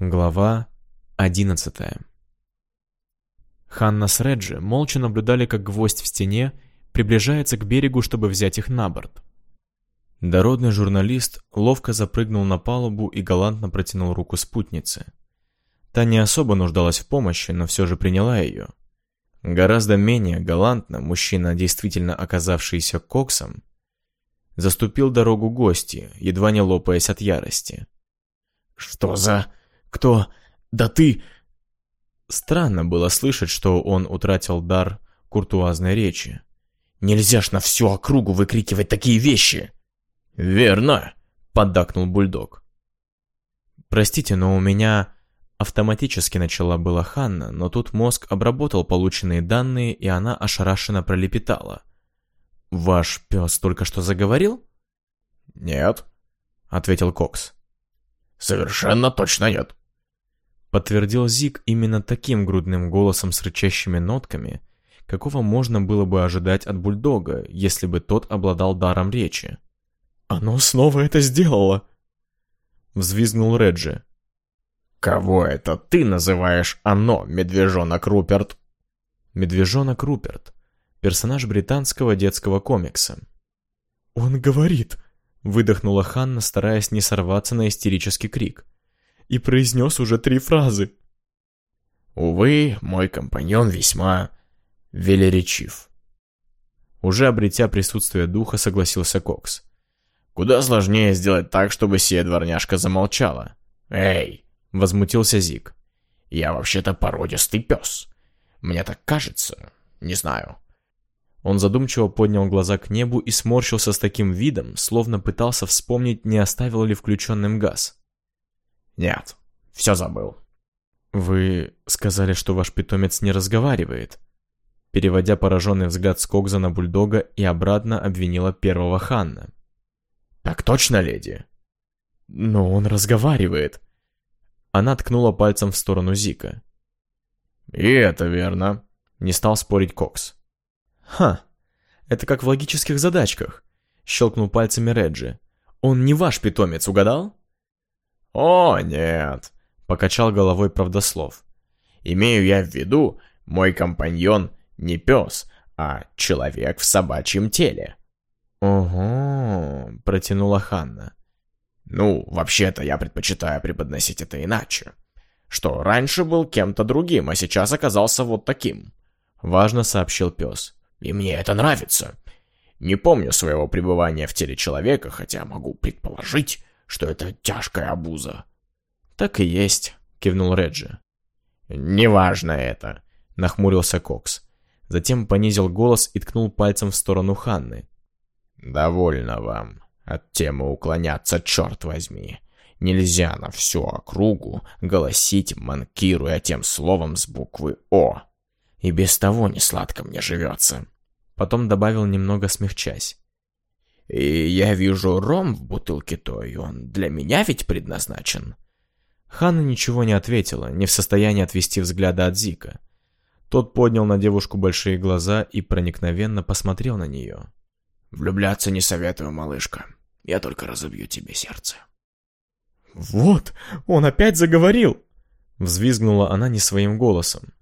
Глава одиннадцатая Ханна с Реджи молча наблюдали, как гвоздь в стене приближается к берегу, чтобы взять их на борт. Дородный журналист ловко запрыгнул на палубу и галантно протянул руку спутнице. Та не особо нуждалась в помощи, но все же приняла ее. Гораздо менее галантно мужчина, действительно оказавшийся коксом, заступил дорогу гости, едва не лопаясь от ярости. «Что за...» Кто? Да ты...» Странно было слышать, что он утратил дар куртуазной речи. «Нельзя ж на всю округу выкрикивать такие вещи!» «Верно!» — поддакнул бульдог. «Простите, но у меня...» Автоматически начала была Ханна, но тут мозг обработал полученные данные, и она ошарашенно пролепетала. «Ваш пес только что заговорил?» «Нет», — ответил Кокс. «Совершенно точно нет. Подтвердил Зик именно таким грудным голосом с рычащими нотками, какого можно было бы ожидать от бульдога, если бы тот обладал даром речи. «Оно снова это сделало!» Взвизгнул Реджи. «Кого это ты называешь оно, медвежонок Руперт?» Медвежонок Руперт. Персонаж британского детского комикса. «Он говорит!» Выдохнула Ханна, стараясь не сорваться на истерический крик и произнес уже три фразы. Увы, мой компаньон весьма велеречив. Уже обретя присутствие духа, согласился Кокс. Куда сложнее сделать так, чтобы сия дворняжка замолчала. Эй, возмутился Зик. Я вообще-то породистый пес. Мне так кажется. Не знаю. Он задумчиво поднял глаза к небу и сморщился с таким видом, словно пытался вспомнить, не оставил ли включенным газ. Нет, все забыл. Вы сказали, что ваш питомец не разговаривает. Переводя пораженный взгляд Скогза на бульдога и обратно обвинила первого Ханна. Так точно, леди? Но он разговаривает. Она ткнула пальцем в сторону Зика. И это верно. Не стал спорить Кокс. Ха, это как в логических задачках. Щелкнул пальцами Реджи. Он не ваш питомец, угадал? «О, нет», — покачал головой правдослов. «Имею я в виду, мой компаньон не пес, а человек в собачьем теле». «Ого», — протянула Ханна. «Ну, вообще-то я предпочитаю преподносить это иначе. Что раньше был кем-то другим, а сейчас оказался вот таким», — важно сообщил пес. «И мне это нравится. Не помню своего пребывания в теле человека, хотя могу предположить, что это тяжкая обуза. Так и есть, кивнул Реджи. Неважно это, нахмурился Кокс. Затем понизил голос и ткнул пальцем в сторону Ханны. «Довольно вам от темы уклоняться, черт возьми. Нельзя на всю округу голосить, манкируя тем словом с буквы «О». И без того не сладко мне живется». Потом добавил, немного смягчась. И я вижу ром в бутылке той, он для меня ведь предназначен. Ханна ничего не ответила, не в состоянии отвести взгляда от Зика. Тот поднял на девушку большие глаза и проникновенно посмотрел на нее. «Влюбляться не советую, малышка. Я только разобью тебе сердце». «Вот, он опять заговорил!» Взвизгнула она не своим голосом.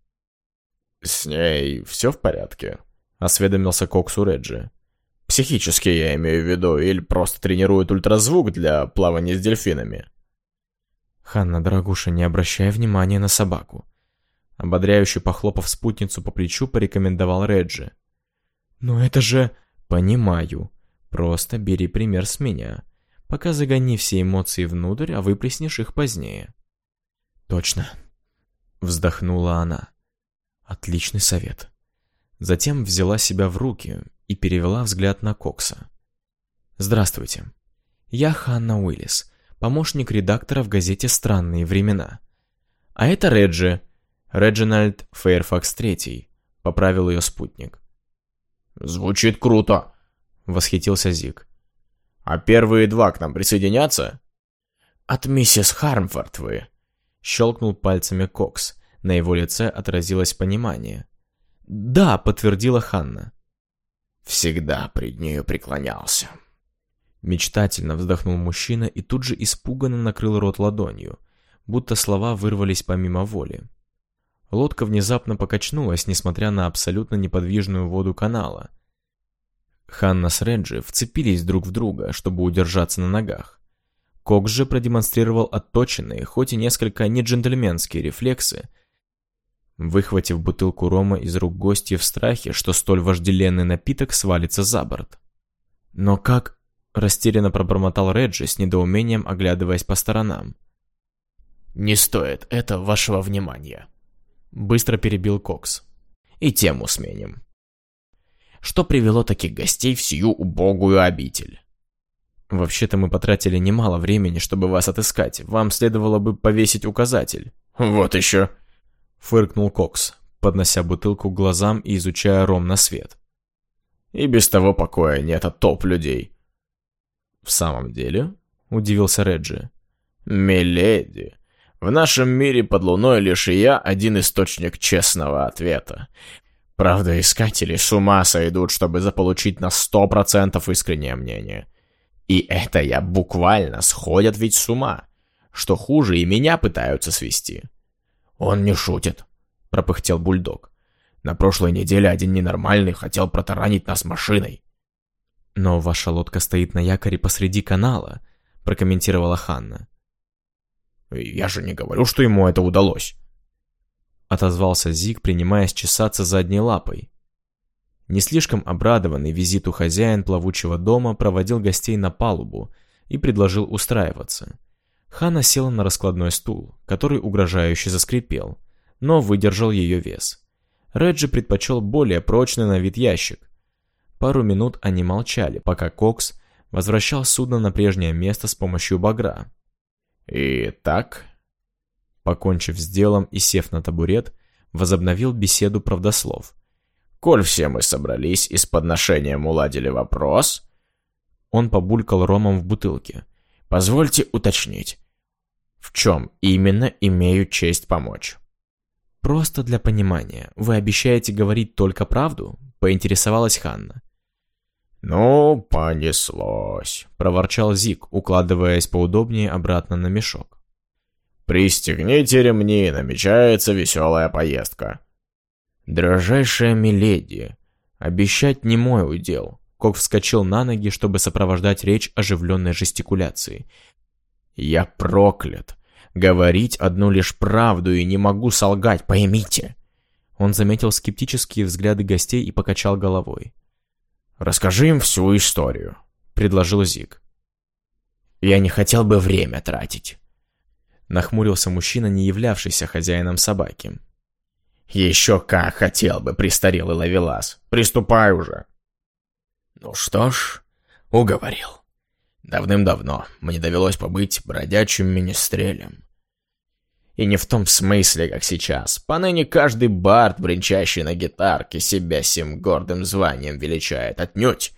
«С ней все в порядке?» — осведомился Коксу Реджи. Психически я имею в виду, или просто тренирует ультразвук для плавания с дельфинами. Ханна, дорогуша, не обращай внимания на собаку. Ободряюще похлопав спутницу по плечу, порекомендовал Реджи. «Но это же...» «Понимаю. Просто бери пример с меня. Пока загони все эмоции внутрь, а выплеснешь их позднее». «Точно», — вздохнула она. «Отличный совет». Затем взяла себя в руки и перевела взгляд на Кокса. «Здравствуйте. Я Ханна Уиллис, помощник редактора в газете «Странные времена». А это Реджи, Реджинальд Фейрфакс III, поправил ее спутник. «Звучит круто!» — восхитился Зик. «А первые два к нам присоединятся?» «От миссис Хармфорд вы!» — щелкнул пальцами Кокс. На его лице отразилось понимание. «Да», — подтвердила Ханна. Всегда пред нею преклонялся. Мечтательно вздохнул мужчина и тут же испуганно накрыл рот ладонью. будто слова вырвались помимо воли. Лодка внезапно покачнулась, несмотря на абсолютно неподвижную воду канала. Ханна с Реджи вцепились друг в друга, чтобы удержаться на ногах. Кокс же продемонстрировал отточенные, хоть и несколько неджентльменские рефлексы, выхватив бутылку рома из рук гостя в страхе, что столь вожделенный напиток свалится за борт. «Но как?» – растерянно пробормотал Реджи с недоумением, оглядываясь по сторонам. «Не стоит это вашего внимания», – быстро перебил Кокс. «И тему сменим. Что привело таких гостей в сию убогую обитель?» «Вообще-то мы потратили немало времени, чтобы вас отыскать. Вам следовало бы повесить указатель». «Вот еще!» — фыркнул Кокс, поднося бутылку к глазам и изучая ром на свет. «И без того покоя нет, а топ людей». «В самом деле?» — удивился Реджи. «Миледи, в нашем мире под луной лишь и я один источник честного ответа. Правда, искатели с ума сойдут, чтобы заполучить на сто процентов искреннее мнение. И это я буквально сходят ведь с ума. Что хуже, и меня пытаются свести. «Он не шутит», — пропыхтел бульдог. «На прошлой неделе один ненормальный хотел протаранить нас машиной». «Но ваша лодка стоит на якоре посреди канала», — прокомментировала Ханна. «Я же не говорю, что ему это удалось», — отозвался Зиг, принимаясь чесаться задней лапой. Не слишком обрадованный визиту хозяин плавучего дома проводил гостей на палубу и предложил устраиваться. Хана села на раскладной стул, который угрожающе заскрипел, но выдержал ее вес. Реджи предпочел более прочный на вид ящик. Пару минут они молчали, пока Кокс возвращал судно на прежнее место с помощью багра. «Итак...» Покончив с делом и сев на табурет, возобновил беседу правдослов. «Коль все мы собрались и с подношением уладили вопрос...» Он побулькал ромом в бутылке. «Позвольте уточнить, в чем именно имею честь помочь. «Просто для понимания. Вы обещаете говорить только правду?» — поинтересовалась Ханна. «Ну, понеслось», — проворчал Зик, укладываясь поудобнее обратно на мешок. «Пристегните ремни, намечается веселая поездка». «Дорожайшая миледи, обещать не мой удел». Кок вскочил на ноги, чтобы сопровождать речь оживленной жестикуляцией. Я проклят. Говорить одну лишь правду и не могу солгать, поймите. Он заметил скептические взгляды гостей и покачал головой. «Расскажи им всю историю», — предложил Зик. «Я не хотел бы время тратить», — нахмурился мужчина, не являвшийся хозяином собаки. «Еще как хотел бы, престарелый ловелас. Приступай уже». «Ну что ж, уговорил». Давным-давно мне довелось побыть бродячим министрелем. И не в том смысле, как сейчас. Поныне каждый бард, бренчащий на гитарке, себя сим гордым званием величает. Отнюдь.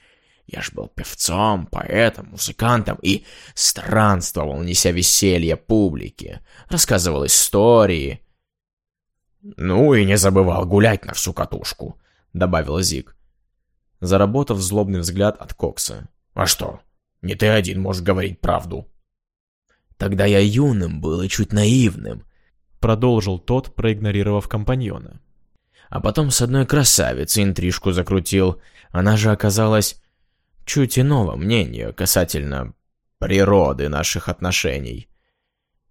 Я ж был певцом, поэтом, музыкантом и странствовал, неся веселье публике. Рассказывал истории. Ну и не забывал гулять на всю катушку, добавил Зиг. Заработав злобный взгляд от Кокса. А что, не ты один можешь говорить правду. Тогда я юным был и чуть наивным, продолжил тот, проигнорировав компаньона. А потом с одной красавицей интрижку закрутил. Она же оказалась чуть иного мнения касательно природы наших отношений.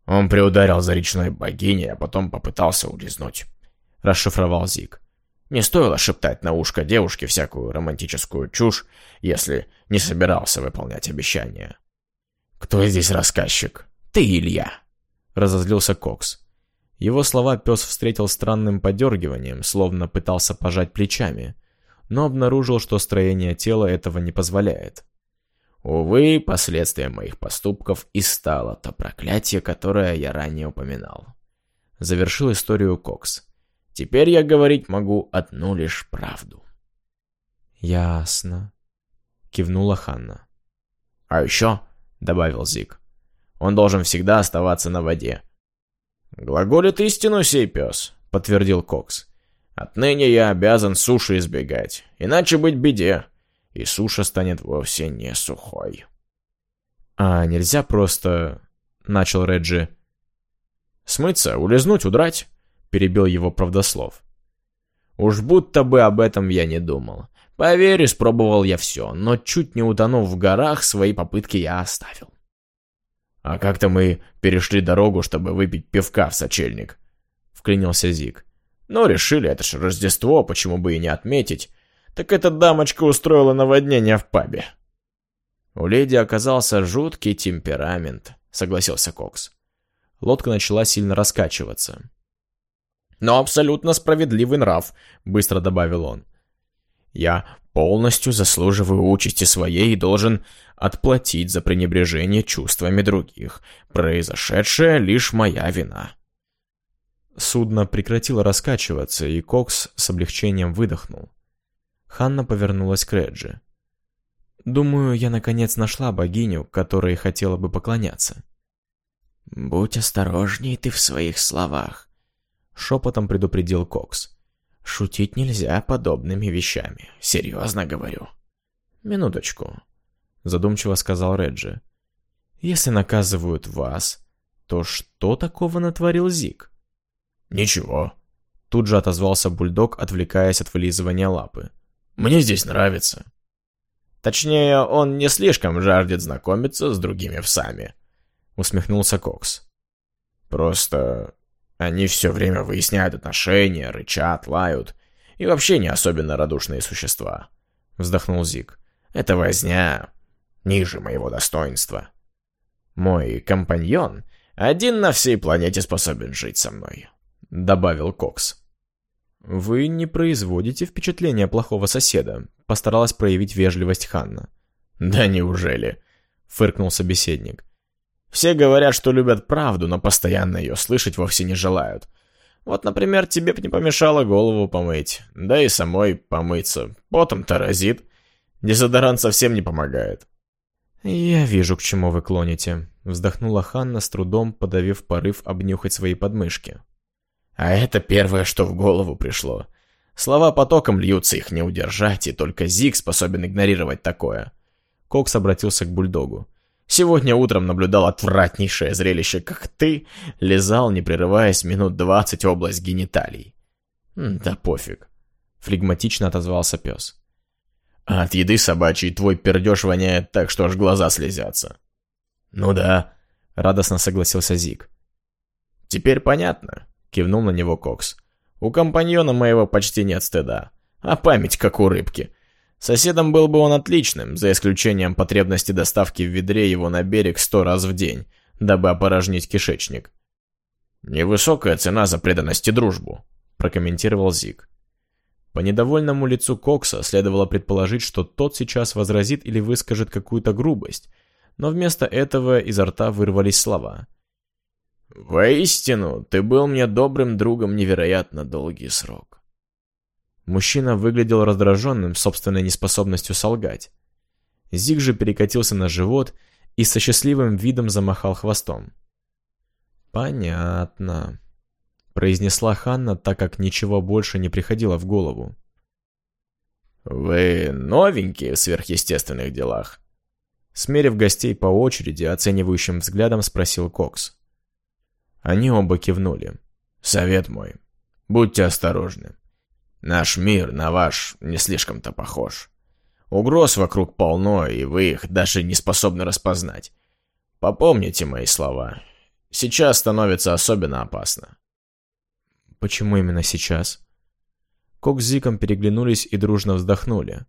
Он приударил за речной богиней, а потом попытался улизнуть. Расшифровал Зик. Не стоило шептать на ушко девушке всякую романтическую чушь, если не собирался выполнять обещания. «Кто здесь рассказчик? Ты или я?» Разозлился Кокс. Его слова пес встретил странным подергиванием, словно пытался пожать плечами, но обнаружил, что строение тела этого не позволяет. Увы, последствием моих поступков и стало то проклятие, которое я ранее упоминал. Завершил историю Кокс. Теперь я говорить могу одну лишь правду. Ясно, кивнула Ханна. А еще, добавил Зик, он должен всегда оставаться на воде. Глаголит истину сей пес, подтвердил Кокс. Отныне я обязан суши избегать, иначе быть беде, и суша станет вовсе не сухой. А нельзя просто... Начал Реджи. Смыться, улизнуть, удрать?» — перебил его правдослов. «Уж будто бы об этом я не думал. Поверь, испробовал я все, но чуть не утонув в горах, свои попытки я оставил». «А как-то мы перешли дорогу, чтобы выпить пивка в сочельник», — вклинился Зик. «Ну, решили, это же Рождество, почему бы и не отметить. Так эта дамочка устроила наводнение в пабе». «У леди оказался жуткий темперамент», — согласился Кокс. Лодка начала сильно раскачиваться. «Но абсолютно справедливый нрав», — быстро добавил он. «Я полностью заслуживаю участи своей и должен отплатить за пренебрежение чувствами других. Произошедшая лишь моя вина». Судно прекратило раскачиваться, и Кокс с облегчением выдохнул. Ханна повернулась к Реджи. «Думаю, я наконец нашла богиню, которой хотела бы поклоняться». «Будь осторожней ты в своих словах», — шепотом предупредил Кокс. «Шутить нельзя подобными вещами, серьезно говорю». «Минуточку», — задумчиво сказал Реджи. «Если наказывают вас, то что такого натворил Зик?» «Ничего», — тут же отозвался бульдог, отвлекаясь от вылизывания лапы. «Мне здесь нравится». Точнее, он не слишком жаждет знакомиться с другими псами усмехнулся Кокс. Просто они все время выясняют отношения, рычат, лают. И вообще не особенно радушные существа. Вздохнул Зик. Это возня ниже моего достоинства. Мой компаньон один на всей планете способен жить со мной. Добавил Кокс. «Вы не производите впечатления плохого соседа», — постаралась проявить вежливость Ханна. «Да неужели?» — фыркнул собеседник. Все говорят, что любят правду, но постоянно ее слышать вовсе не желают. Вот, например, тебе б не помешало голову помыть, да и самой помыться. Потом-то разит. Дезодорант совсем не помогает. «Я вижу, к чему вы клоните», — вздохнула Ханна с трудом, подавив порыв обнюхать свои подмышки. «А это первое, что в голову пришло. Слова потоком льются, их не удержать, и только Зиг способен игнорировать такое». Кокс обратился к бульдогу. Сегодня утром наблюдал отвратнейшее зрелище, как ты лизал, не прерываясь, минут двадцать область гениталий. Да пофиг. Флегматично отозвался пес. А от еды собачьей твой пердеж воняет так, что аж глаза слезятся. Ну да, радостно согласился Зик. Теперь понятно, кивнул на него Кокс. У компаньона моего почти нет стыда, а память как у рыбки. Соседом был бы он отличным, за исключением потребности доставки в ведре его на берег сто раз в день, дабы опорожнить кишечник. «Невысокая цена за преданность и дружбу», — прокомментировал Зик. По недовольному лицу Кокса следовало предположить, что тот сейчас возразит или выскажет какую-то грубость, но вместо этого изо рта вырвались слова. «Воистину, ты был мне добрым другом невероятно долгий срок. Мужчина выглядел раздраженным собственной неспособностью солгать. Зиг же перекатился на живот и со счастливым видом замахал хвостом. «Понятно», — произнесла Ханна, так как ничего больше не приходило в голову. «Вы новенькие в сверхъестественных делах?» Смерив гостей по очереди, оценивающим взглядом спросил Кокс. Они оба кивнули. «Совет мой. Будьте осторожны. Наш мир на ваш не слишком-то похож. Угроз вокруг полно, и вы их даже не способны распознать. Попомните мои слова. Сейчас становится особенно опасно. Почему именно сейчас? Кок с Зиком переглянулись и дружно вздохнули.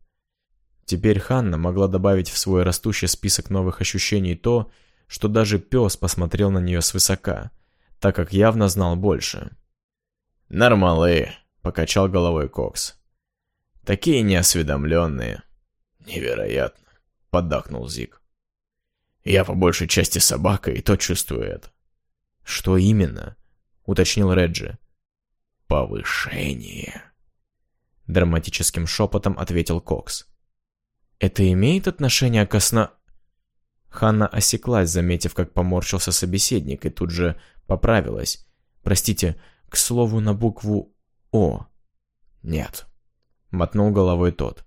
Теперь Ханна могла добавить в свой растущий список новых ощущений то, что даже пес посмотрел на нее свысока, так как явно знал больше. «Нормалы», покачал головой Кокс. Такие неосведомленные. Невероятно, поддакнул Зик. Я по большей части собака, и то чувствую это. Что именно? Уточнил Реджи. Повышение. Драматическим шепотом ответил Кокс. Это имеет отношение к осно... Ханна осеклась, заметив, как поморщился собеседник, и тут же поправилась. Простите, к слову, на букву «О». «Нет», — мотнул головой тот.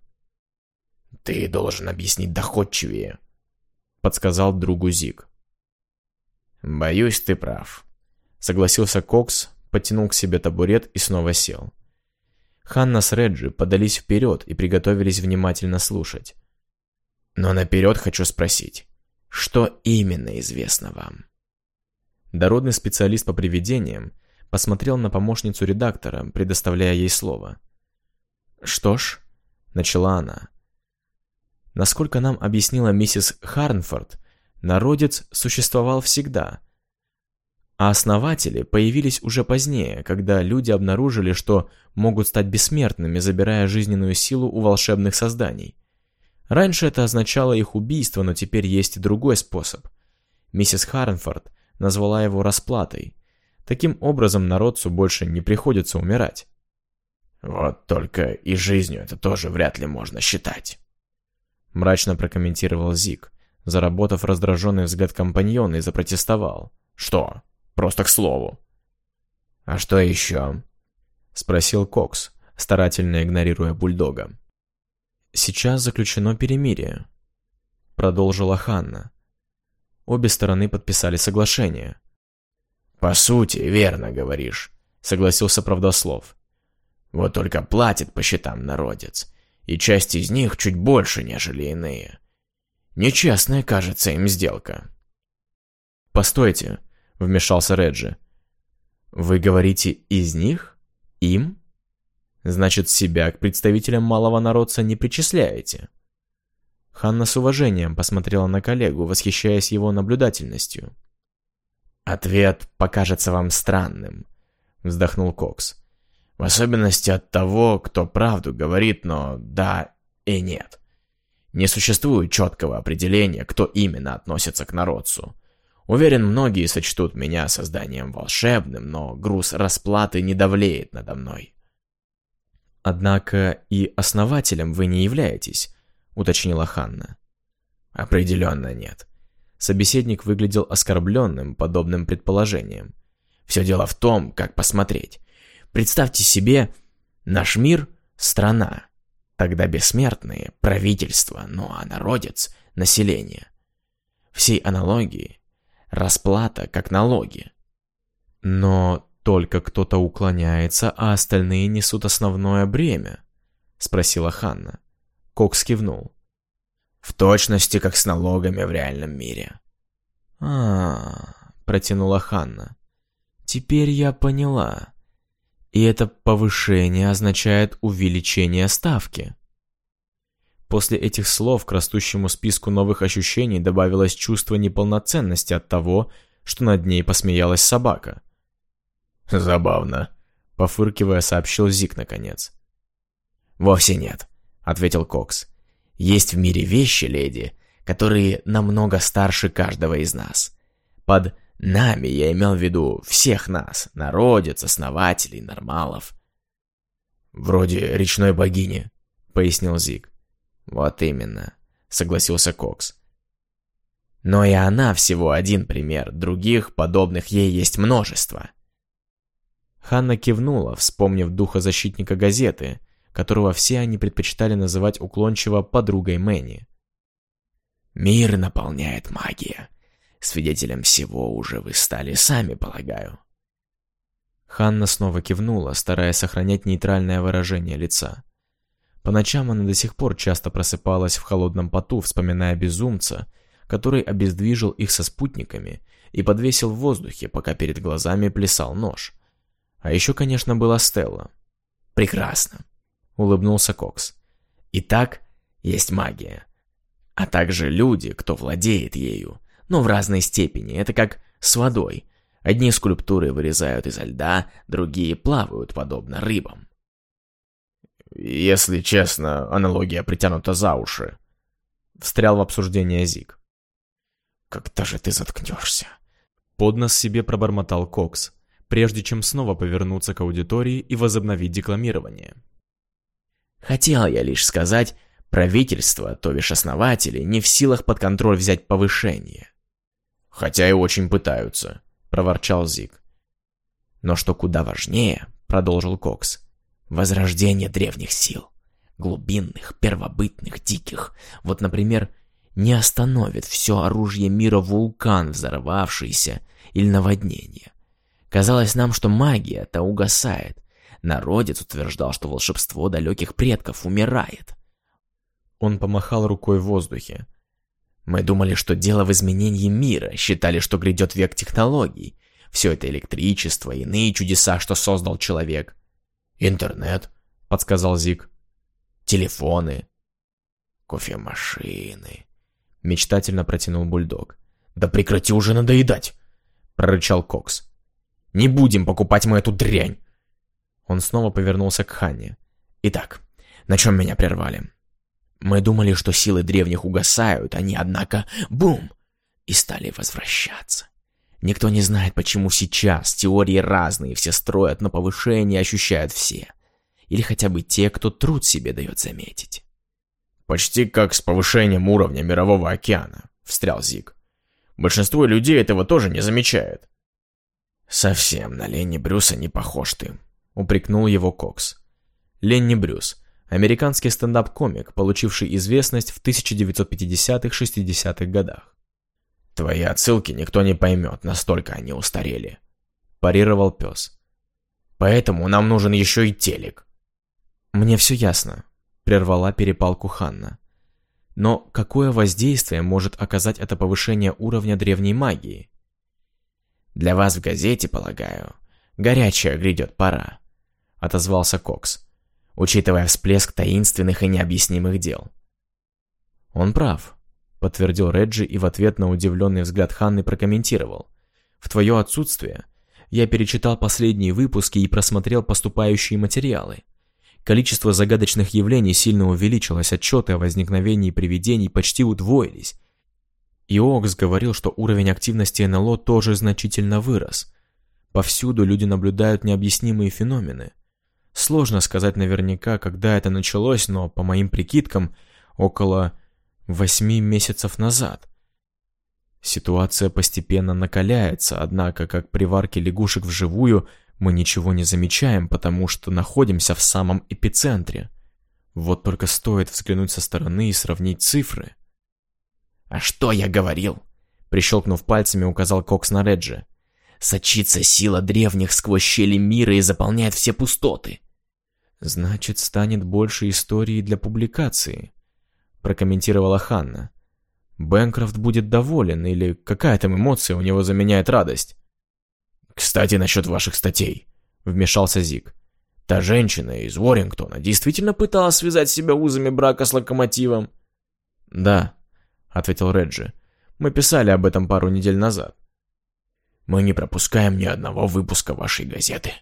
«Ты должен объяснить доходчивее», — подсказал другу Зик. «Боюсь, ты прав. Согласился Кокс, подтянул к себе табурет и снова сел. Ханна с Реджи подались вперед и приготовились внимательно слушать. Но наперед хочу спросить, что именно известно вам? Дородный специалист по привидениям посмотрел на помощницу редактора, предоставляя ей слово. «Что ж», — начала она, — «насколько нам объяснила миссис Харнфорд, народец существовал всегда, а основатели появились уже позднее, когда люди обнаружили, что могут стать бессмертными, забирая жизненную силу у волшебных созданий. Раньше это означало их убийство, но теперь есть и другой способ. Миссис Харнфорд назвала его расплатой. Таким образом, народцу больше не приходится умирать. «Вот только и жизнью это тоже вряд ли можно считать», — мрачно прокомментировал Зик, заработав раздраженный взгляд компаньона и запротестовал. «Что? Просто к слову». «А что еще?» — спросил Кокс, старательно игнорируя бульдога. «Сейчас заключено перемирие», — продолжила Ханна. Обе стороны подписали соглашение. «По сути, верно говоришь», — согласился Правдослов. «Вот только платит по счетам народец, и часть из них чуть больше, нежели иные. Нечестная, кажется, им сделка». «Постойте», вмешался Реджи. «Вы говорите «из них»? Им? Значит, себя к представителям малого народца не причисляете?» Ханна с уважением посмотрела на коллегу, восхищаясь его наблюдательностью. «Ответ покажется вам странным», — вздохнул Кокс. «В особенности от того, кто правду говорит, но да и нет. Не существует четкого определения, кто именно относится к народцу. Уверен, многие сочтут меня созданием волшебным, но груз расплаты не давлеет надо мной. «Однако и основателем вы не являетесь», — уточнила Ханна. «Определенно нет». Собеседник выглядел оскорбленным подобным предположением. «Все дело в том, как посмотреть. Представьте себе, наш мир — страна. Тогда бессмертные — правительство, ну а народец — население. Всей аналогии Расплата, как налоги. Но только кто-то уклоняется, а остальные несут основное бремя, спросила Ханна. Кокс кивнул. В точности, как с налогами в реальном мире. А, протянула Ханна. Теперь я поняла. И это повышение означает увеличение ставки. После этих слов к растущему списку новых ощущений добавилось чувство неполноценности от того, что над ней посмеялась собака. «Забавно», — пофыркивая, сообщил Зик наконец. «Вовсе нет», — ответил Кокс. «Есть в мире вещи, леди, которые намного старше каждого из нас. Под «нами» я имел в виду всех нас, народец, основателей, нормалов». «Вроде речной богини», — пояснил Зик. «Вот именно», — согласился Кокс. «Но и она всего один пример, других, подобных ей, есть множество». Ханна кивнула, вспомнив духозащитника газеты, которого все они предпочитали называть уклончиво подругой Мэнни. «Мир наполняет магия. Свидетелем всего уже вы стали сами, полагаю». Ханна снова кивнула, стараясь сохранять нейтральное выражение лица. По ночам она до сих пор часто просыпалась в холодном поту, вспоминая безумца, который обездвижил их со спутниками и подвесил в воздухе, пока перед глазами плясал нож. А еще, конечно, была Стелла. «Прекрасно», — улыбнулся Кокс. «Итак, есть магия. А также люди, кто владеет ею, но в разной степени. Это как с водой. Одни скульптуры вырезают изо льда, другие плавают, подобно рыбам. Если честно, аналогия притянута за уши. Встрял в обсуждение Зик. «Когда же ты заткнешься?» Под нос себе пробормотал Кокс, прежде чем снова повернуться к аудитории и возобновить декламирование. «Хотел я лишь сказать, правительство, то бишь основатели, не в силах под контроль взять повышение». «Хотя и очень пытаются», — проворчал Зик. «Но что куда важнее», — продолжил Кокс, Возрождение древних сил. Глубинных, первобытных, диких. Вот, например, не остановит все оружие мира вулкан, взорвавшийся, или наводнение. Казалось нам, что магия-то угасает. Народец утверждал, что волшебство далеких предков умирает. Он помахал рукой в воздухе. Мы думали, что дело в изменении мира, считали, что грядет век технологий. Все это электричество, иные чудеса, что создал человек. Интернет, подсказал Зик. Телефоны. Кофемашины. Мечтательно протянул бульдог. Да прекрати уже надоедать, прорычал Кокс. Не будем покупать мы эту дрянь. Он снова повернулся к Ханне. Итак, на чем меня прервали? Мы думали, что силы древних угасают, они, однако, бум, и стали возвращаться. Никто не знает, почему сейчас. Теории разные, все строят, но повышение ощущают все. Или хотя бы те, кто труд себе дает заметить. «Почти как с повышением уровня Мирового океана», — встрял Зиг. «Большинство людей этого тоже не замечает». «Совсем на Ленни Брюса не похож ты», — упрекнул его Кокс. Ленни Брюс Американский стендап-комик, получивший известность в 1950-60-х годах. «Твои отсылки никто не поймет, настолько они устарели», – парировал пес. «Поэтому нам нужен еще и телек». «Мне все ясно», – прервала перепалку Ханна. «Но какое воздействие может оказать это повышение уровня древней магии?» «Для вас в газете, полагаю, горячая грядет пора», – отозвался Кокс учитывая всплеск таинственных и необъяснимых дел. «Он прав», — подтвердил Реджи и в ответ на удивленный взгляд Ханны прокомментировал. «В твое отсутствие я перечитал последние выпуски и просмотрел поступающие материалы. Количество загадочных явлений сильно увеличилось, отчеты о возникновении привидений почти удвоились. И Окс говорил, что уровень активности НЛО тоже значительно вырос. Повсюду люди наблюдают необъяснимые феномены. Сложно сказать наверняка, когда это началось, но, по моим прикидкам, около восьми месяцев назад. Ситуация постепенно накаляется, однако, как при варке лягушек вживую, мы ничего не замечаем, потому что находимся в самом эпицентре. Вот только стоит взглянуть со стороны и сравнить цифры. «А что я говорил?» Прищелкнув пальцами, указал Кокс на Реджи. Сочится сила древних сквозь щели мира и заполняет все пустоты. Значит, станет больше истории для публикации, прокомментировала Ханна. Бэнкрофт будет доволен, или какая там эмоция у него заменяет радость. «Кстати, насчет ваших статей», — вмешался Зик. «Та женщина из Уоррингтона действительно пыталась связать себя узами брака с локомотивом?» «Да», — ответил Реджи. «Мы писали об этом пару недель назад. Мы не пропускаем ни одного выпуска вашей газеты.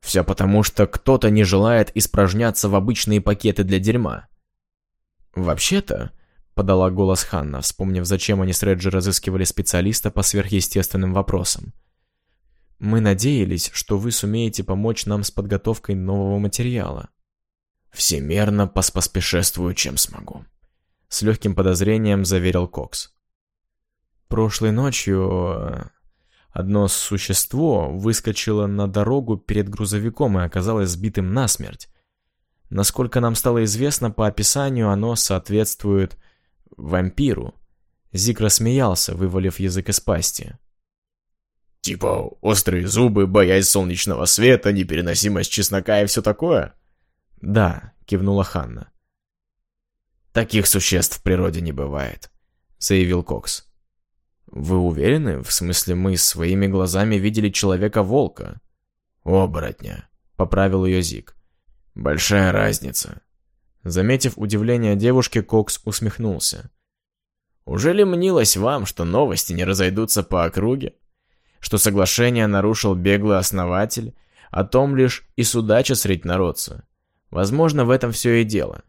Все потому, что кто-то не желает испражняться в обычные пакеты для дерьма. Вообще-то, подала голос Ханна, вспомнив, зачем они с Реджи разыскивали специалиста по сверхъестественным вопросам. Мы надеялись, что вы сумеете помочь нам с подготовкой нового материала. Всемерно поспоспешествую, чем смогу. С легким подозрением заверил Кокс. Прошлой ночью Одно существо выскочило на дорогу перед грузовиком и оказалось сбитым насмерть. Насколько нам стало известно по описанию, оно соответствует вампиру. Зик рассмеялся, вывалив язык из пасти. «Типа острые зубы, боязнь солнечного света, непереносимость чеснока и все такое?» «Да», — кивнула Ханна. «Таких существ в природе не бывает», — заявил Кокс. «Вы уверены? В смысле, мы своими глазами видели Человека-волка?» «Оборотня», — поправил ее Зик. «Большая разница». Заметив удивление девушки, Кокс усмехнулся. «Уже ли мнилось вам, что новости не разойдутся по округе? Что соглашение нарушил беглый основатель, о том лишь и судача средь народца? Возможно, в этом все и дело».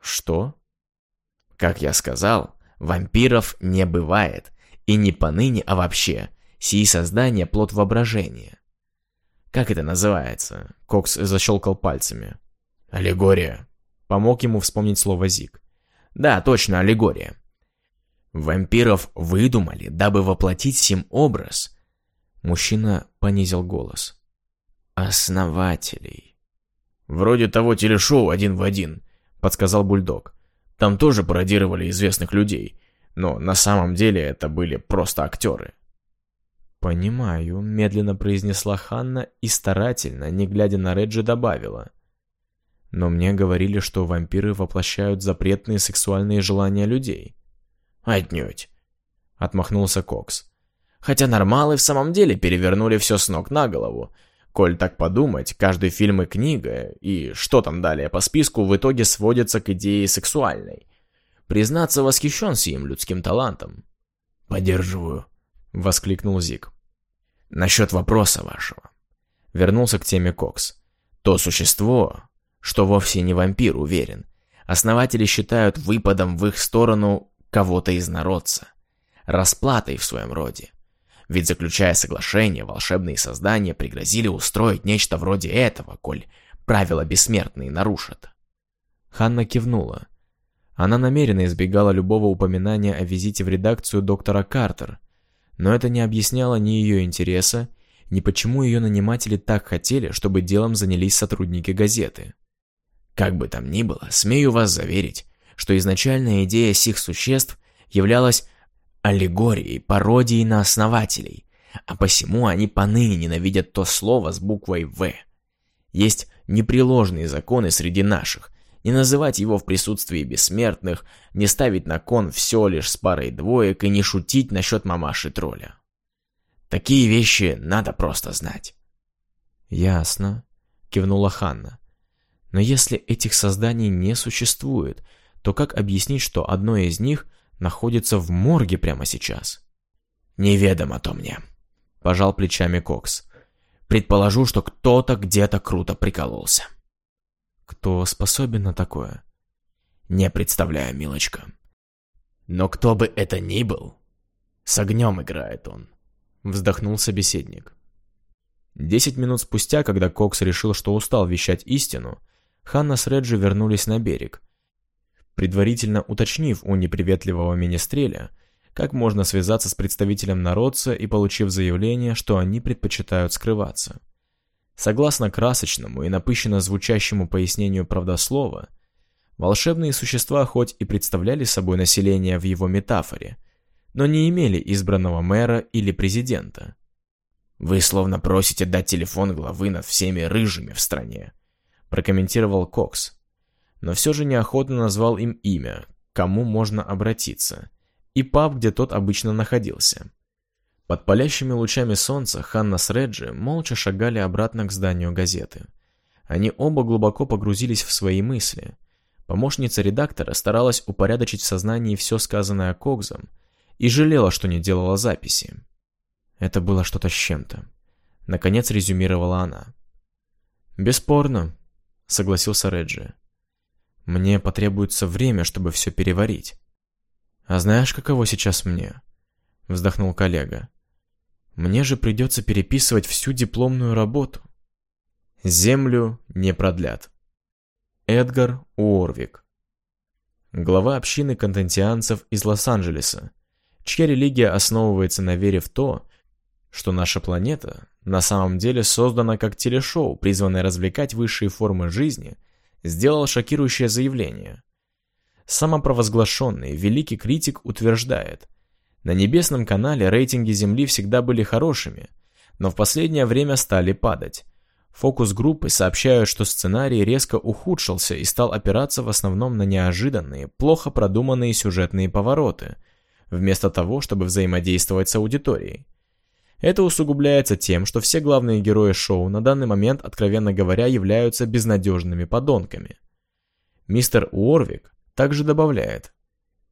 «Что?» «Как я сказал, Вампиров не бывает, и не поныне, а вообще. Сии создания плод воображения. Как это называется? Кокс защелкал пальцами. Аллегория. Помог ему вспомнить слово Зик. Да, точно, аллегория. Вампиров выдумали, дабы воплотить сим образ. Мужчина понизил голос. Основателей. Вроде того телешоу один в один, подсказал Бульдог. Там тоже пародировали известных людей, но на самом деле это были просто актеры. «Понимаю», — медленно произнесла Ханна и старательно, не глядя на Реджи, добавила. «Но мне говорили, что вампиры воплощают запретные сексуальные желания людей». «Отнюдь», — отмахнулся Кокс. «Хотя нормалы в самом деле перевернули все с ног на голову. Коль так подумать, каждый фильм и книга, и что там далее по списку, в итоге сводится к идее сексуальной. Признаться, восхищен сим людским талантом». «Поддерживаю», — воскликнул Зик. «Насчет вопроса вашего». Вернулся к теме Кокс. «То существо, что вовсе не вампир, уверен. Основатели считают выпадом в их сторону кого-то из народца. Расплатой в своем роде. Ведь заключая соглашение, волшебные создания пригрозили устроить нечто вроде этого, коль правила бессмертные нарушат. Ханна кивнула. Она намеренно избегала любого упоминания о визите в редакцию доктора Картер, но это не объясняло ни ее интереса, ни почему ее наниматели так хотели, чтобы делом занялись сотрудники газеты. Как бы там ни было, смею вас заверить, что изначальная идея сих существ являлась аллегорией, пародией на основателей, а посему они поныне ненавидят то слово с буквой «В». Есть непреложные законы среди наших, не называть его в присутствии бессмертных, не ставить на кон все лишь с парой двоек и не шутить насчет мамаши тролля. Такие вещи надо просто знать. «Ясно», — кивнула Ханна. «Но если этих созданий не существует, то как объяснить, что одно из них находится в морге прямо сейчас?» «Неведомо то мне», — пожал плечами Кокс. «Предположу, что кто-то где-то круто прикололся». Кто способен на такое? Не представляю, милочка. Но кто бы это ни был, с огнем играет он. Вздохнул собеседник. Десять минут спустя, когда Кокс решил, что устал вещать истину, Ханна с Реджи вернулись на берег. Предварительно уточнив у неприветливого министреля, как можно связаться с представителем народца и получив заявление, что они предпочитают скрываться. Согласно красочному и напыщенно звучащему пояснению правдослова, волшебные существа хоть и представляли собой население в его метафоре, но не имели избранного мэра или президента. «Вы словно просите дать телефон главы над всеми рыжими в стране», прокомментировал Кокс. Но все же неохотно назвал им имя, кому можно обратиться, и паб, где тот обычно находился. Под палящими лучами солнца Ханна с Реджи молча шагали обратно к зданию газеты. Они оба глубоко погрузились в свои мысли. Помощница редактора старалась упорядочить в сознании все сказанное Кокзом и жалела, что не делала записи. Это было что-то с чем-то. Наконец резюмировала она. «Бесспорно», — согласился Реджи. «Мне потребуется время, чтобы все переварить». «А знаешь, каково сейчас мне?» — вздохнул коллега. Мне же придется переписывать всю дипломную работу. Землю не продлят. Эдгар Уорвик Глава общины контентианцев из Лос-Анджелеса, чья религия основывается на вере в то, что наша планета на самом деле создана как телешоу, призванное развлекать высшие формы жизни, сделал шокирующее заявление. Самопровозглашенный великий критик утверждает – на небесном канале рейтинги Земли всегда были хорошими, но в последнее время стали падать. Фокус-группы сообщают, что сценарий резко ухудшился и стал опираться в основном на неожиданные, плохо продуманные сюжетные повороты, вместо того, чтобы взаимодействовать с аудиторией. Это усугубляется тем, что все главные герои шоу на данный момент, откровенно говоря, являются безнадежными подонками. Мистер Уорвик также добавляет,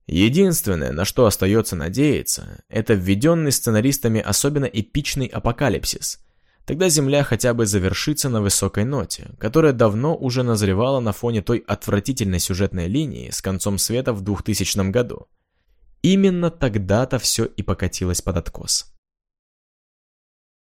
Единственное, на что остается надеяться, это введенный сценаристами особенно эпичный апокалипсис. Тогда Земля хотя бы завершится на высокой ноте, которая давно уже назревала на фоне той отвратительной сюжетной линии с концом света в 2000 году. Именно тогда-то все и покатилось под откос.